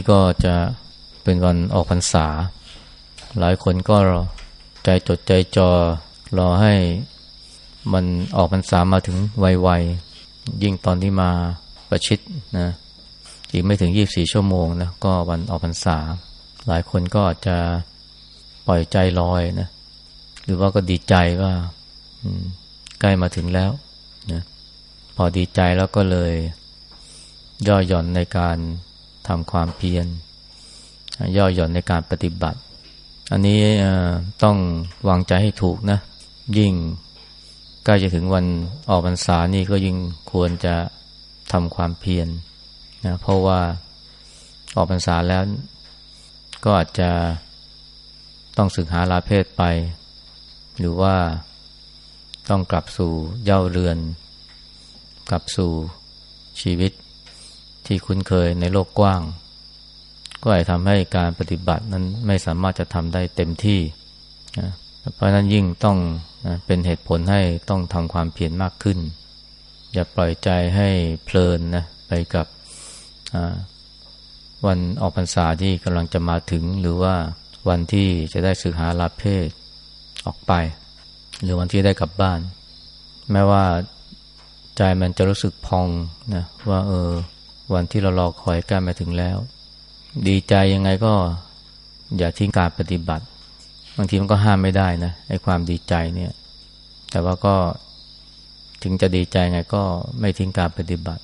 นี้ก็จะเป็นวันออกพรรษา หลายคนก็ใจจดใจจอรอให้มันออกพรรษามาถึงไวๆยิ่งตอนที่มาประชิดนะอีกไม่ถึง24ชั่วโมงนะก็วันออกพรรษา หลายคนก็อาจจะปล่อยใจลอยนะหรือว่าก็ดีใจว่าใกล้มาถึงแล้วนะพอดีใจแล้วก็เลยย่อหย่อนในการ ทำความเพียรย่อหย่อนในการปฏิบัติ อันนี้ต้องวางใจให้ถูกนะ ยิ่งใกล้จะถึงวันออกพรรษานี่ก็ยิ่งควรจะทำความเพียรนะเพราะว่าออกพรรษาแล้วก็อาจจะต้องศึกหาลาเพศไป หรือว่าต้องกลับสู่เย่าเรือน กลับสู่ชีวิต ที่คุ้นเคยในโลกกว้าง ก็อาจทำให้การปฏิบัตินั้นไม่สามารถจะทำได้เต็มที่นะเพราะนั้นยิ่งต้องนะเป็นเหตุผลให้ต้องทำความเพียรมากขึ้น อย่าปล่อยใจให้เพลินนะไปกับวันออกพรรษาที่กำลังจะมาถึง หรือว่าวันที่จะได้สึกหาลาเพศออกไป หรือวันที่ได้กลับบ้าน แม้ว่าใจมันจะรู้สึกพองนะว่าเออ วันที่เรารอคอยใกล้มาถึงแล้ว ดีใจยังไงก็อย่าทิ้งการปฏิบัติ บางทีมันก็ห้ามไม่ได้นะไอ้ความดีใจเนี่ย แต่ว่าก็ถึงจะดีใจไงก็ไม่ทิ้งการปฏิบัติ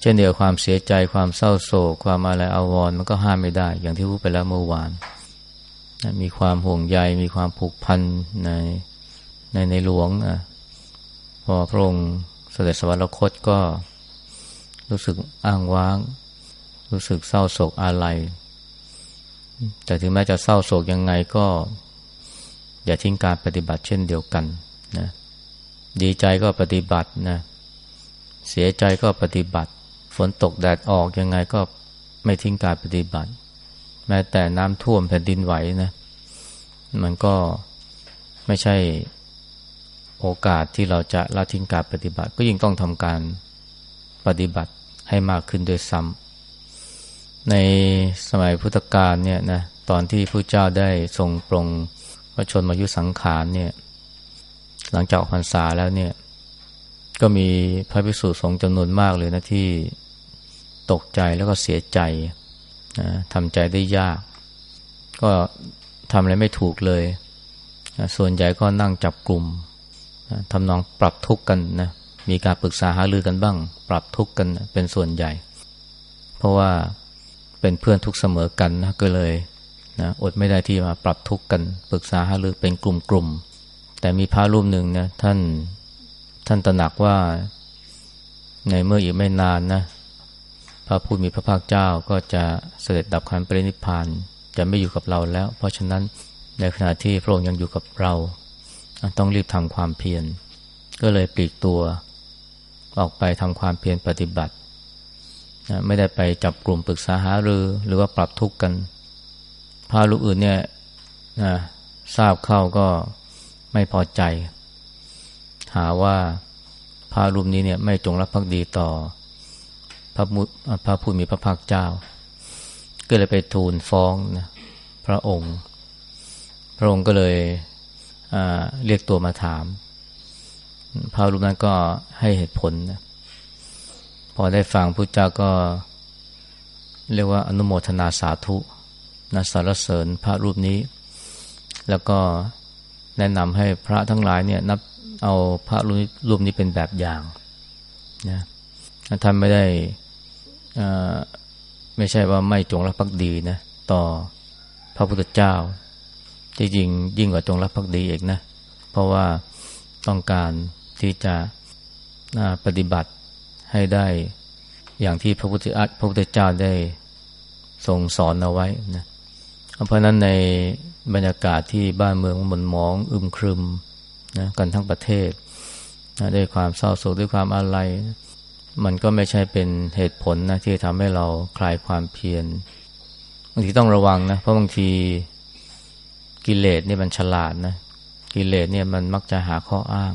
เช่นเดียวความเสียใจความเศร้าโศก ความอะไรอาวรมันก็ห้ามไม่ได้ อย่างที่พูดไปแล้วเมื่อวาน มีความห่วงใย มีความผูกพันในในในหลวงนะพอพระองค์เสด็จสวรรคตก็ รู้สึกอ้างว้าง รู้สึกเศร้าโศกอาลัย แต่ถึงแม้จะเศร้าโศกยังไงก็ อย่าทิ้งการปฏิบัติเช่นเดียวกันนะดีใจก็ปฏิบัตินะเสียใจก็ปฏิบัติ ฝนตกแดดออกยังไงก็ไม่ทิ้งการปฏิบัติ แม้แต่น้ำท่วมแผ่นดินไหวนะ มันก็ไม่ใช่โอกาสที่เราจะละทิ้งการปฏิบัติ ก็ยิ่งต้องทำการปฏิบัติ ให้มากขึ้นโดยซ้ำในสมัยพุทธกาลเนี่ยนะตอนที่พระเจ้าได้ทรงปรงพระชนมายุสังขารเนี่ย หลังจากพรรษาแล้วเนี่ย ก็มีพระภิกษุสงฆ์จำนวนมากเลยนะที่ตกใจแล้วก็เสียใจนะทำใจได้ยาก ก็ทำอะไรไม่ถูกเลยนะส่วนใหญ่ก็นั่งจับกลุ่มนะทำนองปรับทุกข์กันนะ มีการปรึกษาหารือกันบ้าง ปรับทุกข์กันเป็นส่วนใหญ่ เพราะว่าเป็นเพื่อนทุกเสมอกันนะก็เลยนะอดไม่ได้ที่มาปรับทุกข์กัน ปรึกษาหารือเป็นกลุ่มๆแต่มีพระรูปหนึ่งนะท่านท่านตระหนักว่าในเมื่ออีกไม่นานนะพระผู้มีพระภาคเจ้าก็จะเสด็จดับขันปรินิพานจะไม่อยู่กับเราแล้ว เพราะฉะนั้นในขณะที่พระองค์ยังอยู่กับเรา ต้องรีบทำความเพียรก็เลยปลีกตัว ออกไปทำความเพียรปฏิบัตินะไม่ได้ไปจับกลุ่มปรึกษาหารือ หรือว่าปรับทุกข์กันพาลูกอื่นเนี่ยนะทราบเข้าก็ไม่พอใจ หาว่าพารูปนี้เนี่ยไม่จงรักภักดีต่อพระมุพระผู้มีพระภาคเจ้า ก็เลยไปทูลฟ้องนะพระองค์ พระองค์ก็เลยเรียกตัวมาถาม พระรูปนั้นก็ให้เหตุผลนะพอได้ฟังพระเจ้าก็ เรียกว่าอนุโมทนาสาธุนะสารเสริญพระรูปนี้ แล้วก็แนะนำให้พระทั้งหลายเนี่ยนับเอาพระรูปนี้เป็นแบบอย่างนะท่านไม่ได้ไม่ใช่ว่าไม่จงรักภักดีนะต่อพระพุทธเจ้าจริงยิ่งกว่าจงรักภักดีอีกนะ เพราะว่าต้องการ ที่จะปฏิบัติให้ได้อย่างที่พระพุทธพระพุทธเจ้าได้ทรงสอนเอาไว้นะเพราะนั้นในบรรยากาศที่บ้านเมืองมันหมองอึมครึมนะกันทั้งประเทศนะด้วยความเศร้าโศกด้วยความอะไรมันก็ไม่ใช่เป็นเหตุผลนะที่ทำให้เราคลายความเพียรบางทีต้องระวังนะเพราะบางทีกิเลสเนี่ยมันฉลาดนะกิเลสเนี่ยมันมักจะหาข้ออ้าง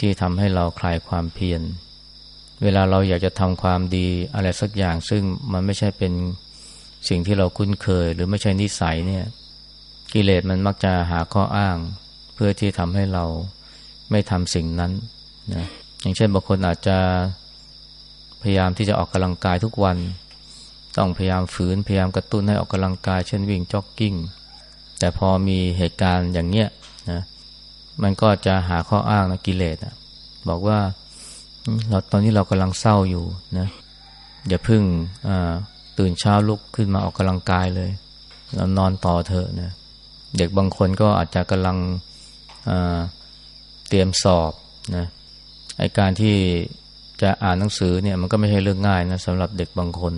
ที่ทำให้เราคลายความเพียร เวลาเราอยากจะทำความดีอะไรสักอย่าง ซึ่งมันไม่ใช่เป็นสิ่งที่เราคุ้นเคย หรือไม่ใช่นิสัยเนี่ย กิเลสมันมักจะหาข้ออ้าง เพื่อที่ทำให้เราไม่ทำสิ่งนั้นนะอย่างเช่นบางคนอาจจะพยายามที่จะออกกำลังกายทุกวัน ต้องพยายามฝืนพยายามกระตุ้นให้ออกกำลังกาย เช่นวิ่งจ็อกกิ้ง แต่พอมีเหตุการณ์อย่างเนี้ยนะ มันก็จะหาข้ออ้างนะกิเลสนะบอกว่าเราตอนนี้เรากำลังเศร้าอยู่นะอย่าพึ่งตื่นเช้าลุกขึ้นมาออกกำลังกายเลย เรานอนต่อเถอะนะเด็กบางคนก็อาจจะกำลังเตรียมสอบนะไอการที่จะอ่านหนังสือเนี่ยมันก็ไม่ใช่เรื่องง่ายนะสำหรับเด็กบางคน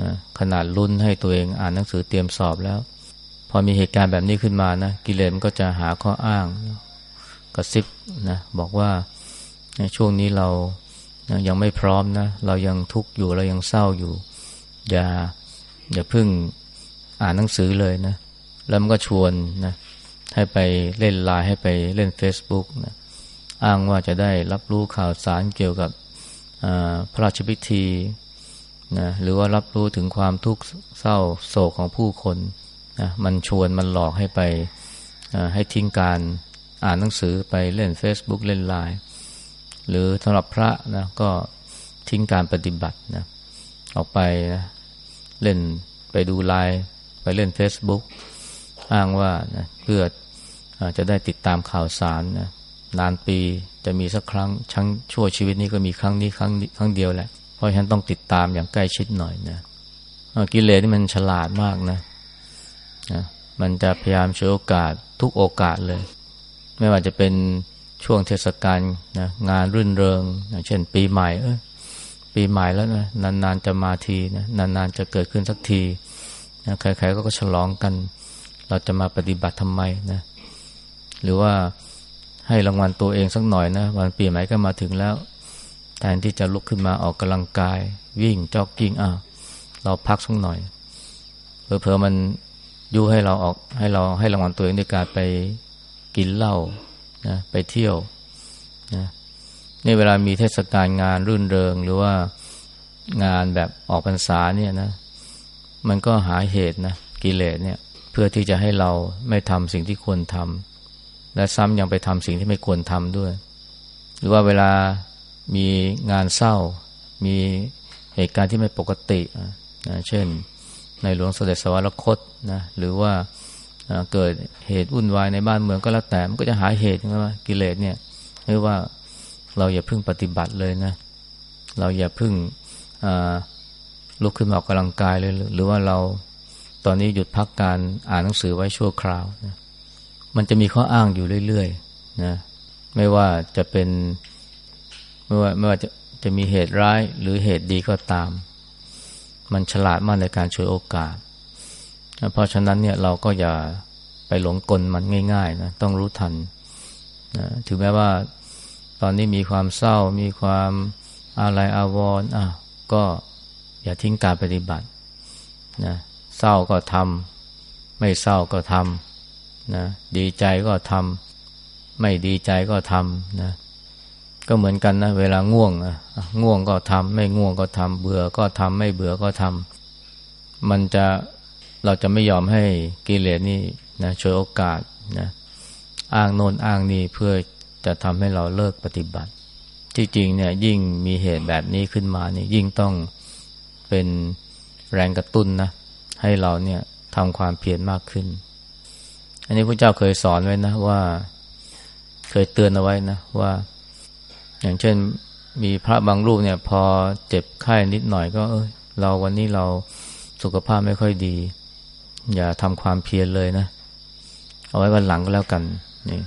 นะขนาดรุ่นให้ตัวเองอ่านหนังสือเตรียมสอบแล้ว พอมีเหตุการณ์แบบนี้ขึ้นมานะกิเลสมันก็จะหาข้ออ้าง กระซิบนะบอกว่าช่วงนี้เรายังไม่พร้อมนะเรายังทุกข์อยู่เรายังเศร้าอยู่ อย่าอย่าพึ่งอ่านหนังสือเลยนะแล้วมันก็ชวนนะให้ไปเล่นไลน์ให้ไปเล่น Facebook นะอ้างว่าจะได้รับรู้ข่าวสารเกี่ยวกับพระราชพิธีนะหรือว่ารับรู้ถึงความทุกข์เศร้าโศกของผู้คนนะมันชวนมันหลอกให้ไปให้ทิ้งการ อ่านหนังสือไปเล่น Facebook เล่นไลน์หรือสำหรับพระนะก็ทิ้งการปฏิบัตินะออกไปนะเล่นไปดูไลน์ไปเล่น Facebook อ้างว่านะเพื่อจะได้ติดตามข่าวสารนะนานปีจะมีสักครั้งชั้งชั่วชีวิตนี้ก็มีครั้งนี้ครั้งครั้งเดียวแหละ เพราะฉะนั้นต้องติดตามอย่างใกล้ชิดหน่อยนะกิเลสนี่มันฉลาดมากนะนะมันจะพยายามช่วยโอกาสทุกโอกาสเลย ไม่ว่าจะเป็นช่วงเทศกาลนะงานรื่นเริงนะเช่น ปีใหม่เออปีใหม่แล้วนะนานๆจะมาทีนะนานๆจะเกิดขึ้นสักทีนะใครๆก็ฉลองกัน เราจะมาปฏิบัติทำไมนะ หรือว่าให้รางวัลตัวเองสักหน่อยนะวันปีใหม่ก็มาถึงแล้ว แทนที่จะลุกขึ้นมาออกกำลังกาย วิ่งจ็อกกิ้งอะเราพักสักหน่อยเผลอๆมันยุให้เราออกให้เราให้รางวัลตัวเองด้วยการไป กินเหล้านะไปเที่ยวนะนี่เวลามีเทศกาลงานรื่นเริง หรือว่างานแบบออกพรรษาเนี่ยนะ มันก็หาเหตุนะกิเลสเนี่ย เพื่อที่จะให้เราไม่ทำสิ่งที่ควรทำและซ้ำยังไปทำสิ่งที่ไม่ควรทำด้วย หรือว่าเวลามีงานเศร้า มีเหตุการณ์ที่ไม่ปกตินะเช่น ในหลวงเสด็จสวรรคตนะหรือว่า เกิดเหตุวุ่นวายในบ้านเมืองก็แล้วแต่มันก็จะหาเหตุว่ากิเลสเนี่ยเรียกว่าเราอย่าพึ่งปฏิบัติเลยนะ เราอย่าพึ่งลุกขึ้นมาออกกำลังกายเลยหรือว่าเราตอนนี้หยุดพักการอ่านหนังสือไว้ชั่วคราวนะมันจะมีข้ออ้างอยู่เรื่อยๆนะไม่ว่าจะเป็นไม่ว่าไม่ว่าจะจะมีเหตุร้ายหรือเหตุดีก็ตาม มันฉลาดมากในการช่วยโอกาส เพราะฉะนั้นเนี่ยเราก็อย่าไปหลงกลมันง่ายๆนะต้องรู้ทันนะถึงแม้ว่าตอนนี้มีความเศร้ามีความอะไรอาวรณ์อะก็อย่าทิ้งการปฏิบัตินะเศร้าก็ทำไม่เศร้าก็ทำนะดีใจก็ทำไม่ดีใจก็ทำนะก็เหมือนกันนะเวลาง่วงอะง่วงก็ทำไม่ง่วงก็ทำเบื่อก็ทำไม่เบื่อก็ทำมันจะ เราจะไม่ยอมให้กิเลสนี่นะช่วยโอกาสนะอ้างโน่นอ้างนี่เพื่อจะทำให้เราเลิกปฏิบัติ ที่จริงเนี่ยยิ่งมีเหตุแบบนี้ขึ้นมานี่ยิ่งต้องเป็นแรงกระตุ้นนะให้เราเนี่ยทำความเพียรมากขึ้น อันนี้พระเจ้าเคยสอนไว้นะว่าเคยเตือนเอาไว้นะว่า อย่างเช่นมีพระบางรูปเนี่ย พอเจ็บไข้นิดหน่อยก็เออเราวันนี้เราสุขภาพไม่ค่อยดี อย่าทำความเพียรเลยนะ เอาไว้วันหลังก็แล้วกันนี่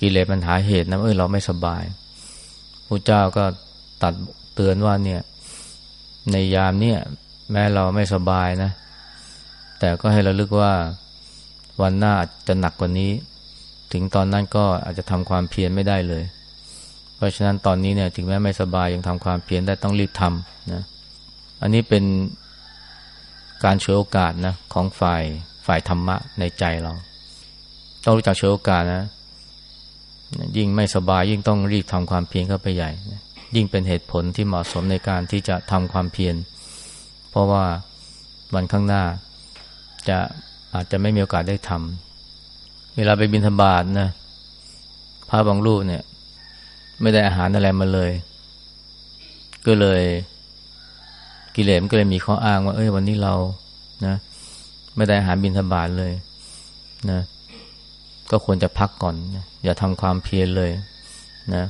กิเลสมันหาเหตุนะเออเราไม่สบายพระเจ้าก็ตัดเตือนว่าเนี่ย ในยามเนี่ย แม้เราไม่สบายนะ แต่ก็ให้เราลึกว่าวันหน้าจะหนักกว่านี้ ถึงตอนนั้นก็อาจจะทำความเพียรไม่ได้เลย เพราะฉะนั้นตอนนี้เนี่ย ถึงแม้ไม่สบายยังทำความเพียรได้ต้องรีบทำนะ อันนี้เป็น การช่วยโอกาสนะของฝ่ายฝ่ายธรรมะในใจเรา ต้องรู้จักช่วยโอกาสนะ ยิ่งไม่สบายยิ่งต้องรีบทำความเพียรเข้าไปใหญ่ ยิ่งเป็นเหตุผลที่เหมาะสมในการที่จะทำความเพียร เพราะว่าวันข้างหน้า จะอาจจะไม่มีโอกาสได้ทำเวลาไปบินธบาตนะพระบางรูปเนี่ย ไม่ได้อาหารอะไรมาเลย ก็เลย กิเลสมันก็เลยมีข้ออ้างว่า เอ้ยวันนี้เรานะ ไม่ได้อาหารบินธบาตเลยนะ ก็ควรจะพักก่อนนะอย่าทำความเพียรเลยนะ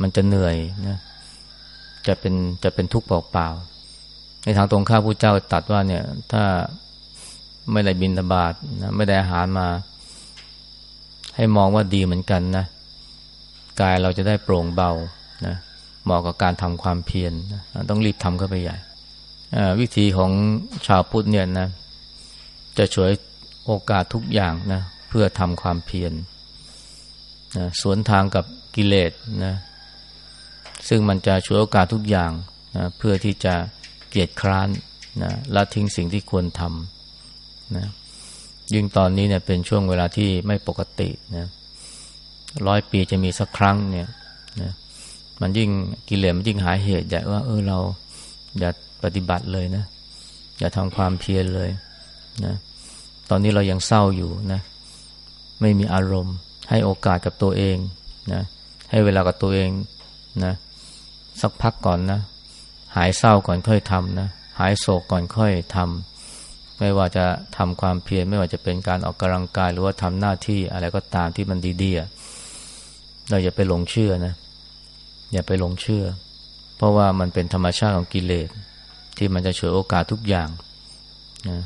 มันจะเหนื่อยนะ จะเป็นจะเป็นทุกข์เปล่าๆในทางตรงข้าพระเจ้าตัดว่าเนี่ย ถ้าไม่ได้บินธบาตนะไม่ได้อาหารมา ให้มองว่าดีเหมือนกันนะกายเราจะได้โปร่งเบานะเหมาะกับการทำความเพียรนะต้องรีบทำเข้าไปใหญ่ วิธีของชาวพุทธเนี่ยนะ จะช่วยโอกาสทุกอย่างนะเพื่อทำความเพียรนะสวนทางกับกิเลสนะซึ่งมันจะช่วยโอกาสทุกอย่างนะเพื่อที่จะเกียจคร้านนะละทิ้งสิ่งที่ควรทำนะยิ่งตอนนี้เนี่ยเป็นช่วงเวลาที่ไม่ปกตินะร้อยปีจะมีสักครั้งเนี่ยนะมันยิ่งกิเลสมันยิ่งหาเหตุใหญ่ว่าเออเราอย่า ปฏิบัติเลยนะ อย่าทำความเพียรเลยนะตอนนี้เรายังเศร้าอยู่นะไม่มีอารมณ์ ให้โอกาสกับตัวเองนะให้เวลากับตัวเองนะสักพักก่อนนะหายเศร้าก่อนค่อยทำนะหายโศกก่อนค่อยทำไม่ว่าจะทำความเพียรไม่ว่าจะเป็นการออกกำลังกายหรือว่าทำหน้าที่อะไรก็ตามที่มันดีๆเราอย่าไปหลงเชื่อนะอย่าไปหลงเชื่อ เพราะว่ามันเป็นธรรมชาติของกิเลส ที่มันจะฉวยโอกาสทุกอย่างนะ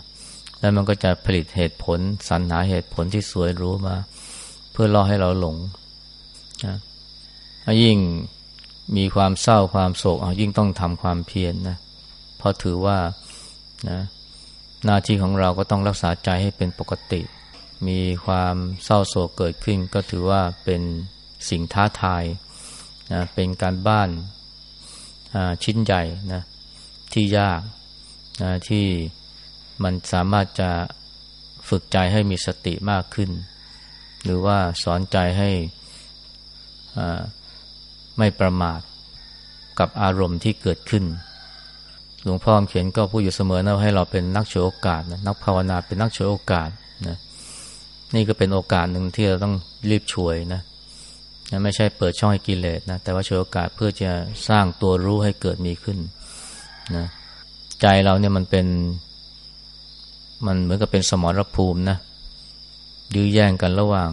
แล้วมันก็จะผลิตเหตุผลสรรหาเหตุผลที่สวยรู้มา เพื่อล่อให้เราหลงนะยิ่งมีความเศร้าความโศกยิ่งต้องทำความเพียรนนะเพราะถือว่านะหน้าที่ของเราก็ต้องรักษาใจให้เป็นปกติ มีความเศร้าโศกเกิดขึ้น ก็ถือว่าเป็นสิ่งท้าทายนะเป็นการบ้านชิ้นใหญ่นะ ที่ยากนะที่มันสามารถจะฝึกใจให้มีสติมากขึ้น หรือว่าสอนใจให้ไม่ประมาทกับอารมณ์ที่เกิดขึ้น หลวงพ่อเขียนก็พูดอยู่เสมอนะให้เราเป็นนักโชว์โอกาสนะนักภาวนาเป็นนักโชว์โอกาสนะนี่ก็เป็นโอกาสหนึ่งที่เราต้องรีบช่วยนะไม่ใช่เปิดช่องให้กิเลสนะแต่ว่าโชวยโอกาสเพื่อจะสร้างตัวรู้ให้เกิดมีขึ้น นะใจเราเนี่ยมันเป็น มันเหมือนกับเป็นสมรภูมินะยื้อแย่งกันระหว่าง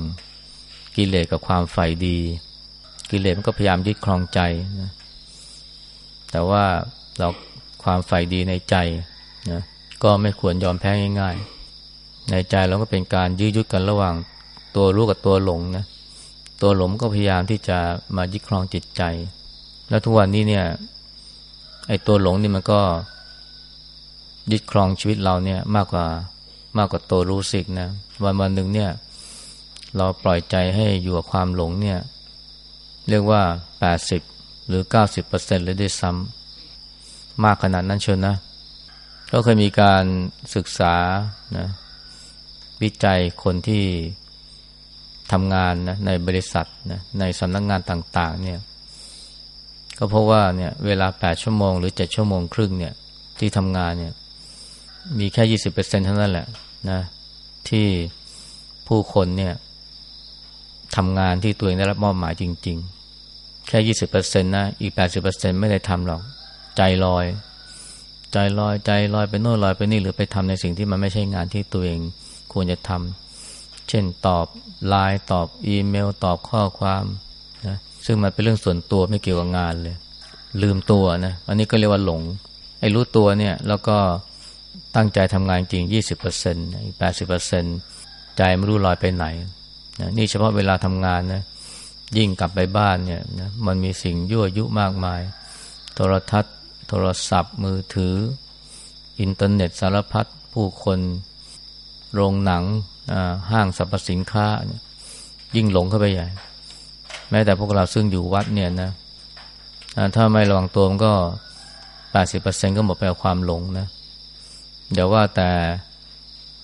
กิเลสกับความใฝ่ดี กิเลสมันก็พยายามยึดครองใจนะแต่ว่าเราความใฝ่ดีในใจนะก็ไม่ควรยอมแพ้ง่าย ๆ ในใจเราก็เป็นการยื้อยุดกันระหว่างตัวรู้กับตัวหลงนะตัวหลงก็พยายามที่จะมายึดครองจิตใจ แล้วทุกวันนี้เนี่ย ไอ้ตัวหลงนี่มันก็ยึดครองชีวิตเราเนี่ยมากกว่ามากกว่าตัวรู้สึกนะวันวันหนึ่งเนี่ย เราปล่อยใจให้อยู่กับความหลงเนี่ย เรียกว่าแปดสิบหรือเก้าสิบเปอร์เซ็นต์เลยด้วยซ้ำมากขนาดนั้นเชียวนะก็เคยมีการศึกษานะวิจัยคนที่ทำงานนะในบริษัทนะในสำนักงงานต่าง ๆ เนี่ย ก็เพราะว่าเนี่ยเวลาแปดชั่วโมง หรือเจ็ดชั่วโมงครึ่งเนี่ยที่ทำงานเนี่ยมีแค่ยี่สิบเปอร์เซ็นท่านั้นแหละนะที่ผู้คนเนี่ยทำงานที่ตัวเองได้รับมอบหมายจริง ๆ แค่ยี่สิบเปอร์เซ็นตนะอีกแปดสิบเปอร์เซ็นไม่ได้ทำหรอก ใจลอย ใจลอยใจลอยไปโน่นลอยไปนี่หรือไปทำในสิ่งที่มันไม่ใช่งานที่ตัวเองควรจะทำเช่นตอบไลน์ตอบอีเมล ตอบข้อความ ซึ่งมันเป็นเรื่องส่วนตัวไม่เกี่ยวกับงานเลย ลืมตัวนะอันนี้ก็เรียกว่าหลงไอ้รู้ตัวเนี่ยแล้วก็ตั้งใจทำงานจริงยี่สิบเปอร์เซ็นต์แปดสิบเปอร์เซ็นใจไม่รู้ลอยไปไหนนะนี่เฉพาะเวลาทำงานนะยิ่งกลับไปบ้านเนี่ยนะมันมีสิ่งยั่วยุมากมาย โทรทัศน์ โทรศัพท์ มือถือ อินเทอร์เน็ตสารพัดผู้คน โรงหนังห้างสรรพสินค้า ยิ่งหลงเข้าไปใหญ่ แม้แต่พวกเราซึ่งอยู่วัดเนี่ยนะถ้าไม่ระวังตัวมันก็แปดสิบเปอร์เซ็นก็หมดไปกับความหลงนะเดี๋ยวว่าแต่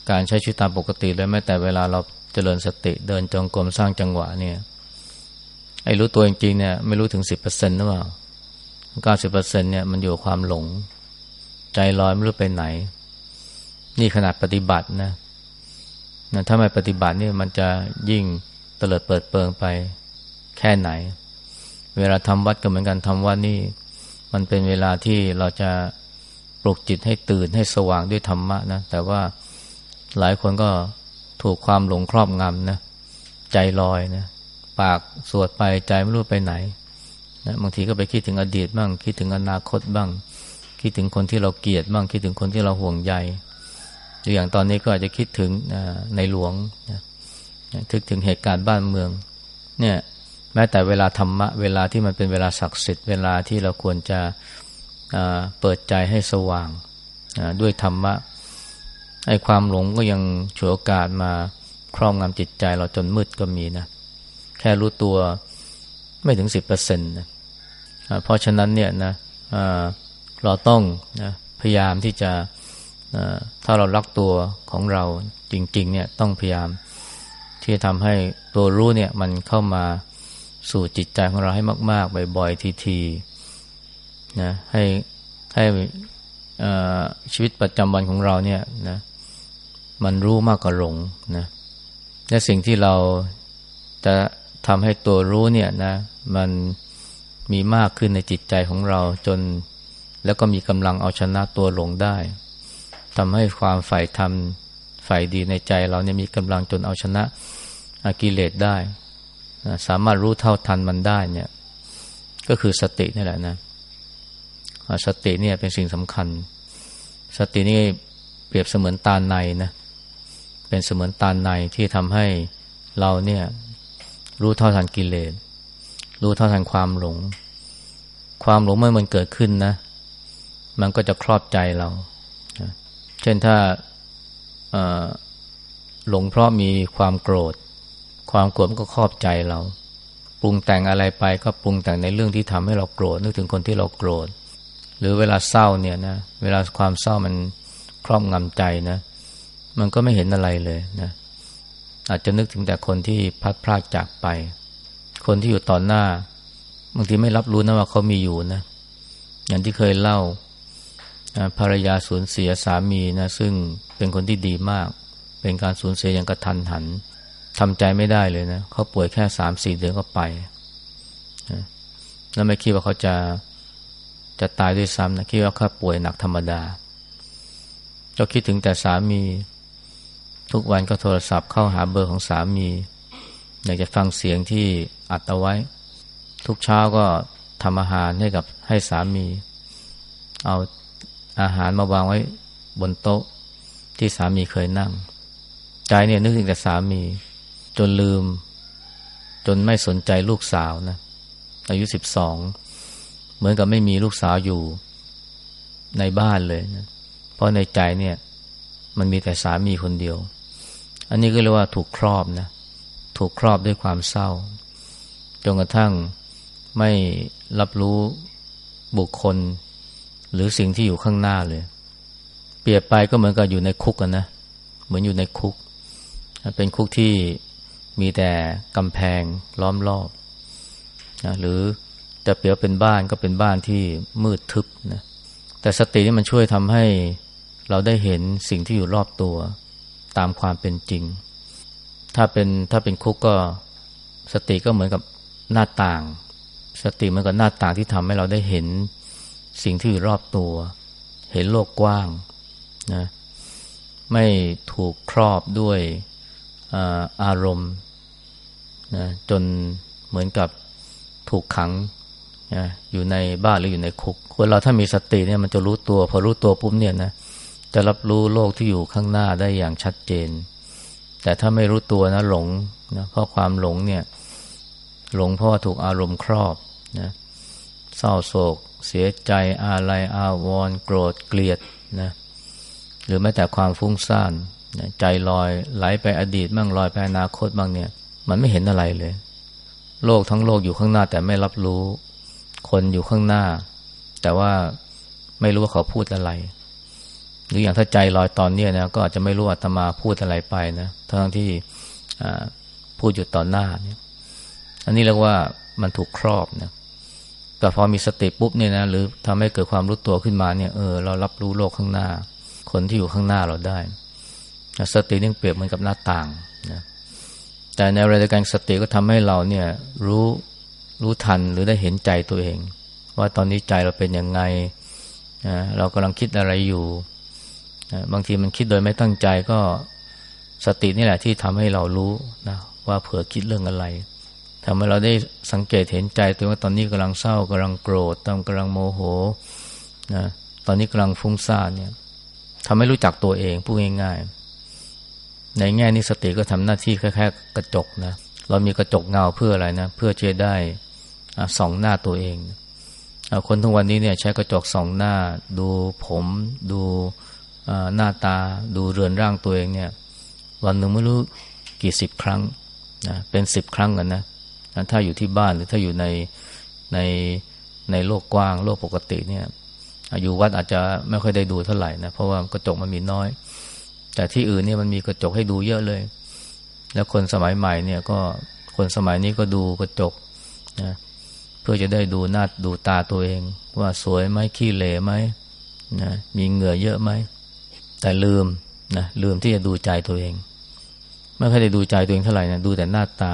การใช้ชีวิตตามปกติเลยแม้แต่เวลาเราเจริญสติเดินจงกรมสร้างจังหวะเนี่ยไอ้รู้ตัวจริงๆเนี่ยไม่รู้ถึงสิบเปอร์เซ็นต์หรือเปล่าเก้าสิบเปอร์เซ็นเนี่ยมันอยู่ความหลง ใจลอยไม่รู้ไปไหน นี่ขนาดปฏิบัตินะนะถ้าไม่ปฏิบัตินี่มันจะยิ่งเตลิดเปิดเปิงไป แค่ไหน เวลาทำวัดก็เหมือนกันทำวัดนี่ มันเป็นเวลาที่เราจะปลุกจิตให้ตื่นให้สว่างด้วยธรรมะนะ แต่ว่าหลายคนก็ถูกความหลงครอบงำนะ ใจลอยนะ ปากสวดไปใจไม่รู้ไปไหนนะบางทีก็ไปคิดถึงอดีตบ้าง คิดถึงอนาคตบ้าง คิดถึงคนที่เราเกลียดบ้าง คิดถึงคนที่เราห่วงใยอย่างตอนนี้ก็อาจจะคิดถึงในหลวงนะคิดถึงเหตุการณ์บ้านเมือง เนี่ย แม้แต่เวลาธรรมะ เวลาที่มันเป็นเวลาศักดิ์สิทธิ์เวลาที่เราควรจะเปิดใจให้สว่างด้วยธรรมะไอ้ความหลงก็ยังฉวยโอกาสมาครอบงำจิตใจเราจนมืดก็มีนะ แค่รู้ตัวไม่ถึงสิบเปอร์เซ็นต์นะเพราะฉะนั้นเนี่ยนะเราต้องนะพยายามที่จะถ้าเรารักตัวของเราจริง ๆ เนี่ยต้องพยายามที่จะทำให้ตัวรู้เนี่ยมันเข้ามา สู่จิตใจของเราให้มาก ๆ บ่อย ๆ ทีๆนะให้ให้ชีวิตประจำวันของเราเนี่ยนะมันรู้มากกว่าหลงนะและสิ่งที่เราจะทำให้ตัวรู้เนี่ยนะมันมีมากขึ้นในจิตใจของเราจน แล้วก็มีกำลังเอาชนะตัวหลงได้ทำให้ความฝ่ายธรรมฝ่ายดีในใจเราเนี่ยมีกำลังจนเอาชนะอากิเลสได้ สามารถรู้เท่าทันมันได้เนี่ย ก็คือสตินี่แหละนะสติเนี่ยเป็นสิ่งสำคัญ สตินี่เปรียบเสมือนตาในนะเป็นเสมือนตาในที่ทำให้เราเนี่ย รู้เท่าทันกิเลสรู้เท่าทันความหลง ความหลงเมื่อมันเกิดขึ้นนะ มันก็จะครอบใจเรา เช่นถ้าหลงเพราะมีความโกรธ ความโกรธมันก็ครอบใจเรา ปรุงแต่งอะไรไปก็ปรุงแต่งในเรื่องที่ทำให้เราโกรธนึกถึงคนที่เราโกรธ หรือเวลาเศร้าเนี่ยนะเวลาความเศร้ามันครอบงำใจนะ มันก็ไม่เห็นอะไรเลยนะอาจจะนึกถึงแต่คนที่พัดพลากจากไป คนที่อยู่ต่อหน้าบางทีไม่รับรู้นะว่าเขามีอยู่นะ อย่างที่เคยเล่าภรรยาสูญเสียสามีนะซึ่งเป็นคนที่ดีมาก เป็นการสูญเสียอย่างกระทันหัน ทำใจไม่ได้เลยนะเขาป่วยแค่สามสี่เดือนก็ไปแล้วไม่คิดว่าเขาจะจะตายด้วยซ้ำนะคิดว่าเขาป่วยหนักธรรมดาก็คิดถึงแต่สามี ทุกวันก็โทรศัพท์เข้าหาเบอร์ของสามีอยากจะฟังเสียงที่อัดเอาไว้ ทุกเช้าก็ทำอาหารให้กับให้สามี เอาอาหารมาวางไว้บนโต๊ะที่สามีเคยนั่ง ใจเนี่ยนึกถึงแต่สามี จนลืม จนไม่สนใจลูกสาวนะอายุสิบสองเหมือนกับไม่มีลูกสาวอยู่ในบ้านเลยนะเพราะในใจเนี่ย มันมีแต่สามีคนเดียว อันนี้ก็เรียกว่าถูกครอบนะถูกครอบด้วยความเศร้าจนกระทั่งไม่รับรู้บุคคล หรือสิ่งที่อยู่ข้างหน้าเลย เปรียบไปก็เหมือนกับอยู่ในคุกกันนะเหมือนอยู่ในคุก เป็นคุกที่ มีแต่กำแพงล้อมรอบนะหรือจะเปรียบเป็นบ้านก็เป็นบ้านที่มืดทึบนะแต่สตินี่มันช่วยทำให้เราได้เห็นสิ่งที่อยู่รอบตัว ตามความเป็นจริง ถ้าเป็นถ้าเป็นคุกก็สติก็เหมือนกับหน้าต่าง สติเหมือนกับหน้าต่างที่ทำให้เราได้เห็นสิ่งที่อยู่รอบตัว เห็นโลกกว้างนะไม่ถูกครอบด้วยอาอารมณ์ นะจนเหมือนกับถูกขังนะอยู่ในบ้านหรืออยู่ในคุก คนเราถ้ามีสติเนี่ยมันจะรู้ตัว พอรู้ตัวปุ๊บเนี่ยนะจะรับรู้โลกที่อยู่ข้างหน้าได้อย่างชัดเจน แต่ถ้าไม่รู้ตัวนะหลงนะเพราะความหลงเนี่ย หลงเพราะถูกอารมณ์ครอบนะเศร้าโศก เสียใจอาลัยอาวรณ์โกรธเกลียดนะหรือแม้แต่ความฟุ้งซ่านใจลอยไหลไปอดีตบ้างลอยไปอนาคตบ้างเนี่ย มันไม่เห็นอะไรเลย โลกทั้งโลกอยู่ข้างหน้า แต่ไม่รับรู้ คนอยู่ข้างหน้า แต่ว่าไม่รู้ว่าเขาพูดอะไร หรืออย่างถ้าใจลอยตอนนี้นะก็อาจจะไม่รู้อาตมาพูดอะไรไปนะทั้งที่พูดอยู่ตอนหน้าเนี่ยอันนี้เรียกว่ามันถูกครอบนะแต่พอมีสติปุ๊บเนี่ยนะหรือทำให้เกิดความรู้ตัวขึ้นมาเนี่ยเออเรารับรู้โลกข้างหน้า คนที่อยู่ข้างหน้าเราได้ สตินี่เปรียบเหมือนกับหน้าต่างนะ แต่ในเวลาการสติก็ทำให้เราเนี่ยรู้รู้ทันหรือได้เห็นใจตัวเอง ว่าตอนนี้ใจเราเป็นยังไงเรากำลังคิดอะไรอยู่บางทีมันคิดโดยไม่ตั้งใจก็สตินี่แหละที่ทำให้เรารู้นะว่าเผื่อคิดเรื่องอะไรทำให้เราได้สังเกตเห็นใจตัวว่าตอนนี้กำลังเศร้ากำลังโกรธตอนกำลังโมโหนะตอนนี้กำลังฟุ้งซ่านเนี่ยทำให้รู้จักตัวเองพูดง่ายๆ ในแง่นี้สติก็ทำหน้าที่แค่แค่กระจกนะ เรามีกระจกเงาเพื่ออะไรนะ เพื่อจะได้ส่องหน้าตัวเอง คนทุกวันนี้เนี่ยใช้กระจกส่องหน้า ดูผมดูหน้าตา ดูเรือนร่างตัวเองเนี่ย วันหนึ่งไม่รู้กี่สิบครั้งนะเป็นสิบครั้งกันนะ ถ้าอยู่ที่บ้านหรือถ้าอยู่ในในในโลกกว้าง โลกปกติเนี่ยอยู่วัดอาจจะไม่ค่อยได้ดูเท่าไหร่นะเพราะว่ากระจกมันมีน้อย แต่ที่อื่นเนี่ยมันมีกระจกให้ดูเยอะเลย แล้วคนสมัยใหม่เนี่ยก็คนสมัยนี้ก็ดูกระจกนะเพื่อจะได้ดูหน้าดูตาตัวเอง ว่าสวยไหมขี้เหร่ไหมนะมีเหงื่อเยอะไหมแต่ลืมนะลืมที่จะดูใจตัวเอง ไม่ค่อยได้ดูใจตัวเองเท่าไหร่นะดูแต่หน้าตา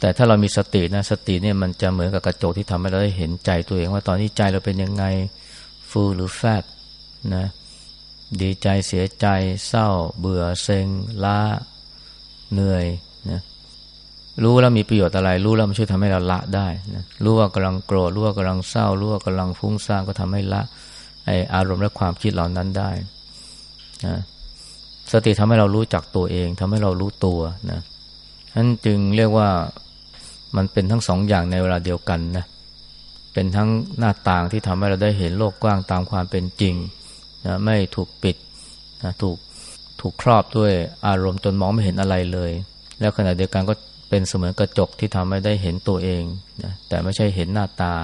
แต่ถ้าเรามีสตินะสติเนี่ยมันจะเหมือนกับกระจกที่ทำให้เราได้เห็นใจตัวเอง ว่าตอนนี้ใจเราเป็นยังไงฟูหรือแฟบนะ ดีใจเสียใจ เศร้า เบื่อเซ็งล้า เหนื่อยนะรู้แล้วมีประโยชน์อะไร รู้แล้วมันช่วยทำให้เราละได้นะรู้ว่ากำลังโกรธรู้ว่ากำลังเศร้า รู้ว่ากำลังฟุ้งซ่านก็ทำให้ละไออารมณ์และความคิดเหล่านั้นได้นะสติทำให้เรารู้จักตัวเองทำให้เรารู้ตัวนะนั้นจึงเรียกว่ามันเป็นทั้งสองอย่างในเวลาเดียวกันนะเป็นทั้งหน้าต่างที่ทำให้เราได้เห็นโลกกว้างตามความเป็นจริง นะไม่ถูกปิดนะถูกถูกครอบด้วยอารมณ์จนมองไม่เห็นอะไรเลย แล้วขณะเดียวกันก็เป็นเสมือนกระจกที่ทำให้ได้เห็นตัวเองนะแต่ไม่ใช่เห็นหน้าตา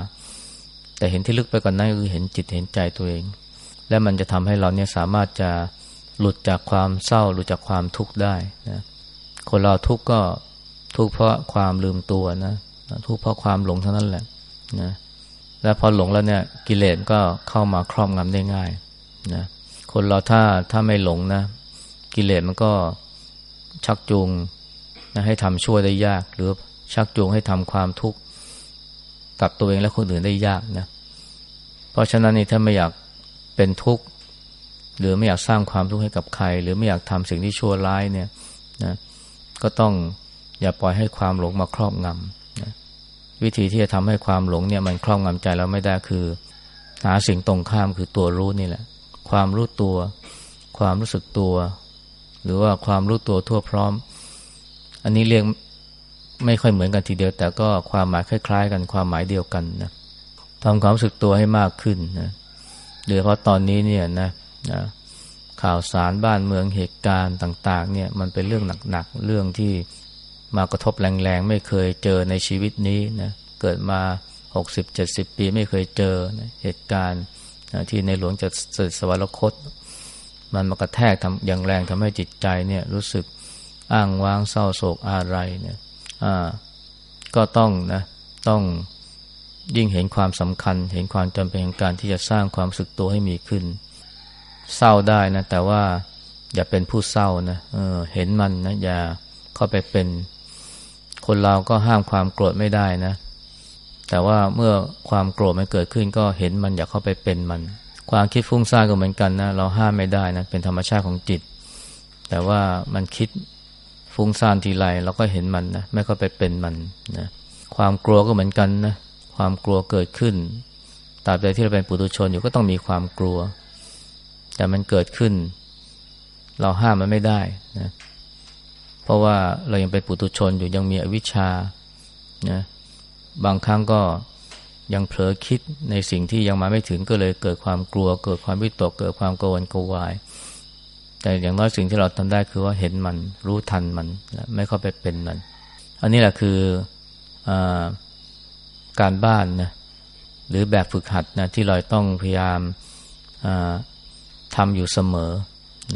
แต่เห็นที่ลึกไปกว่านนั้นคือเห็นจิตเห็นใจตัวเอง และมันจะทำให้เราเนี่ยสามารถจะหลุดจากความเศร้าหลุดจากความทุกข์ได้นะคนเราทุกข์ก็ทุกข์เพราะความลืมตัวนะทุกข์เพราะความหลงเท่านั้นแหละนะแล้วพอหลงแล้วเนี่ยกิเลสก็เข้ามาครอบงำได้ง่าย นะคนเราถ้าถ้าไม่หลงนะ กิเลสมันก็ชักจูงนะให้ทำชั่วได้ยาก หรือชักจูงให้ทำความทุกข์กับตัวเองและคนอื่นได้ยากนะ เพราะฉะนั้นนี่ถ้าไม่อยากเป็นทุกข์หรือไม่อยากสร้างความทุกข์ให้กับใคร หรือไม่อยากทำสิ่งที่ชั่วร้ายเนี่ยนะก็ต้องอย่าปล่อยให้ความหลงมาครอบงำนะวิธีที่จะทำให้ความหลงเนี่ยมันครอบงำใจเราไม่ได้คือ หาสิ่งตรงข้ามคือตัวรู้นี่แหละ ความรู้ตัว ความรู้สึกตัว หรือว่าความรู้ตัวทั่วพร้อม อันนี้เรียกไม่ค่อยเหมือนกันทีเดียว แต่ก็ความหมายคล้าย ๆ กันความหมายเดียวกันนะทำความรู้สึกตัวให้มากขึ้นนะโดยเฉพาะตอนนี้เนี่ยนะนะข่าวสารบ้านเมืองเหตุการณ์ต่าง ๆ เนี่ยมันเป็นเรื่องหนักๆเรื่องที่มากระทบแรงๆไม่เคยเจอในชีวิตนี้นะเกิดมาหกสิบเจ็ดสิบปีไม่เคยเจอนะเหตุการณ์ ที่ในหลวงจะเสด็จสวรรคต มันมากระแทกทำอย่างแรงทำให้จิตใจเนี่ยรู้สึกอ้างว้างเศร้าโศกอะไรเนี่ยอ่าก็ต้องนะต้องยิ่งเห็นความสำคัญ เห็นความจำเป็นของการที่จะสร้างความสึกตัวให้มีขึ้น เศร้าได้นะแต่ว่าอย่าเป็นผู้เศร้านะเออเห็นมันนะอย่าเข้าไปเป็น คนเราก็ห้ามความโกรธไม่ได้นะ แต่ว่าเมื่อความโกรธมันเกิดขึ้นก็เห็นมันอย่าเข้าไปเป็นมัน ความคิดฟุ้งซ่านก็เหมือนกันนะเราห้ามไม่ได้นะเป็นธรรมชาติของจิต แต่ว่ามันคิดฟุ้งซ่านทีไรเราก็เห็นมันนะไม่เข้าไปเป็นมันนะความกลัวก็เหมือนกันนะความกลัวเกิดขึ้นตราบใดที่เราเป็นปุถุชนอยู่ก็ต้องมีความกลัว แต่มันเกิดขึ้น เราห้ามมันไม่ได้นะเพราะว่าเรายังเป็นปุตุชนอยู่ยังมีอวิชชานะ บางครั้งก็ยังเผลอคิดในสิ่งที่ยังมาไม่ถึงก็เลยเกิดความกลัว เกิดความวิตก เกิดความกังวลกวาย แต่อย่างน้อยสิ่งที่เราทำได้คือว่าเห็นมันรู้ทันมันไม่เข้าไปเป็นมัน อันนี้แหละคืออการบ้านนะหรือแบบฝึกหัดนะที่เราต้องพยายามทำอยู่เสมอ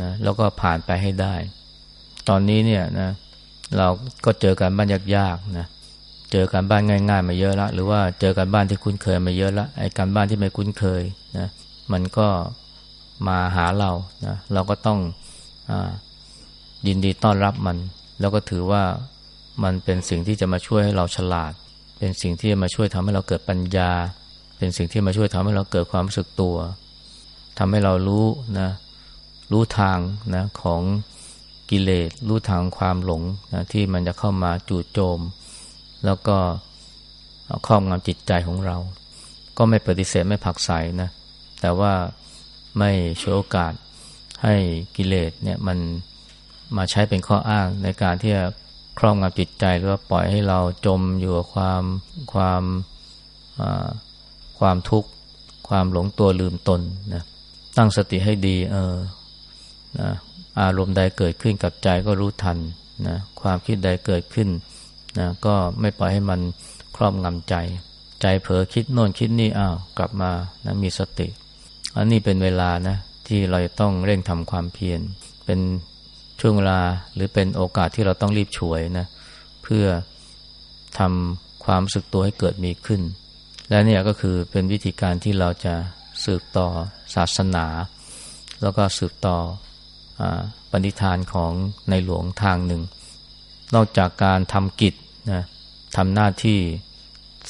นะแล้วก็ผ่านไปให้ได้ ตอนนี้เนี่ยนะเราก็เจอการบ้านยากๆนะ เจอการบ้านง่าย ๆ มาเยอะละหรือว่าเจอการบ้านที่คุ้นเคยมาเยอะละไอ้การบ้านที่ไม่คุ้นเคยนะมันก็มาหาเรานะเราก็ต้องอยินดีต้อนรับมัน แล้วก็ถือว่ามันเป็นสิ่งที่จะมาช่วยให้เราฉลาด เป็นสิ่งที่มาช่วยทำให้เราเกิดปัญญา เป็นสิ่งที่มาช่วยทำให้เราเกิดความรู้สึกตัวทำให้เรารู้นะรู้ทางนะของกิเลสรู้ทางความหลงนะที่มันจะเข้ามาจู่โจม แล้วก็ครอบงำจิตใจของเรา ก็ไม่ปฏิเสธไม่ผักใสนะ แต่ว่าไม่ช่วยโอกาสให้กิเลสเนี่ยมันมาใช้เป็นข้ออ้างในการที่จะครอบงำจิตใจหรือว่าปล่อยให้เราจมอยู่กับความความความทุกข์ความหลงตัวลืมตนนะตั้งสติให้ดีเออนะอารมณ์ใดเกิดขึ้นกับใจก็รู้ทันนะความคิดใดเกิดขึ้น นะก็ไม่ปล่อยให้มันครอบงำใจ ใจเผลอคิดโน่นคิดนี่อ้าวกลับมานะมีสติ อันนี้เป็นเวลานะที่เราต้องเร่งทำความเพียรเป็นช่วงเวลาหรือเป็นโอกาสที่เราต้องรีบช่วยนะเพื่อทำความสึกตัวให้เกิดมีขึ้น และนี่ก็คือเป็นวิธีการที่เราจะสืบต่อศาสนา แล้วก็สืบต่ออปณิธานของในหลวงทางหนึ่ง นอกจากการทำกิจ นะทำหน้าที่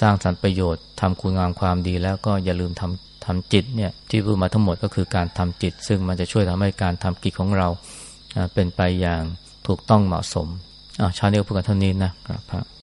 สร้างสรรค์ประโยชน์ทำคุณงามความดี แล้วก็อย่าลืมทำทำจิตเนี่ยที่พูดมาทั้งหมดก็คือการทำจิต ซึ่งมันจะช่วยทำให้การทำกิจของเราเป็นไปอย่างถูกต้องเหมาะสมชาเนลพูดกันเท่านี้นะครับ